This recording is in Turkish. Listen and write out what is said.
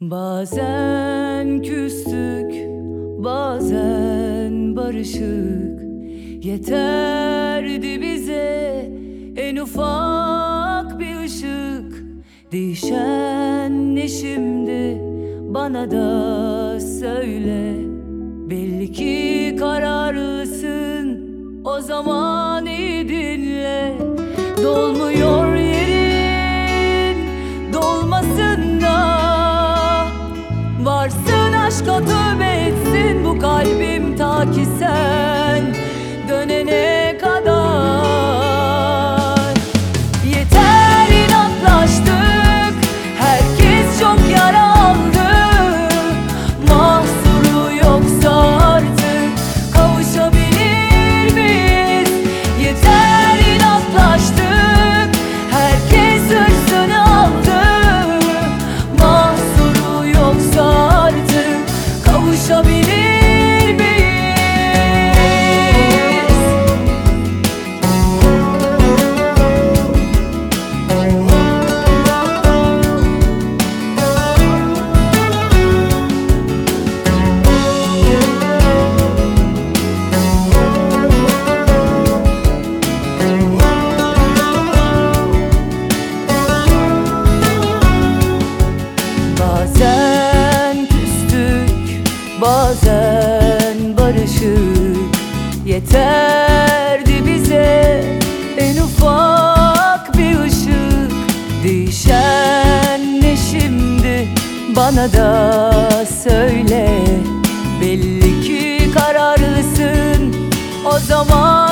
Bazen küstük, bazen barışık. Yeterdi bize en ufak bir ışık. Değişen ne şimdi? Bana da söyle. Belli ki kararlısın o zaman iyi dinle. Dolmuyor Bazen küstük, bazen barışık. Yeterdi bize en ufak bir ışık. Değişen ne şimdi? Bana da söyle. Belli ki kararlısın. O zaman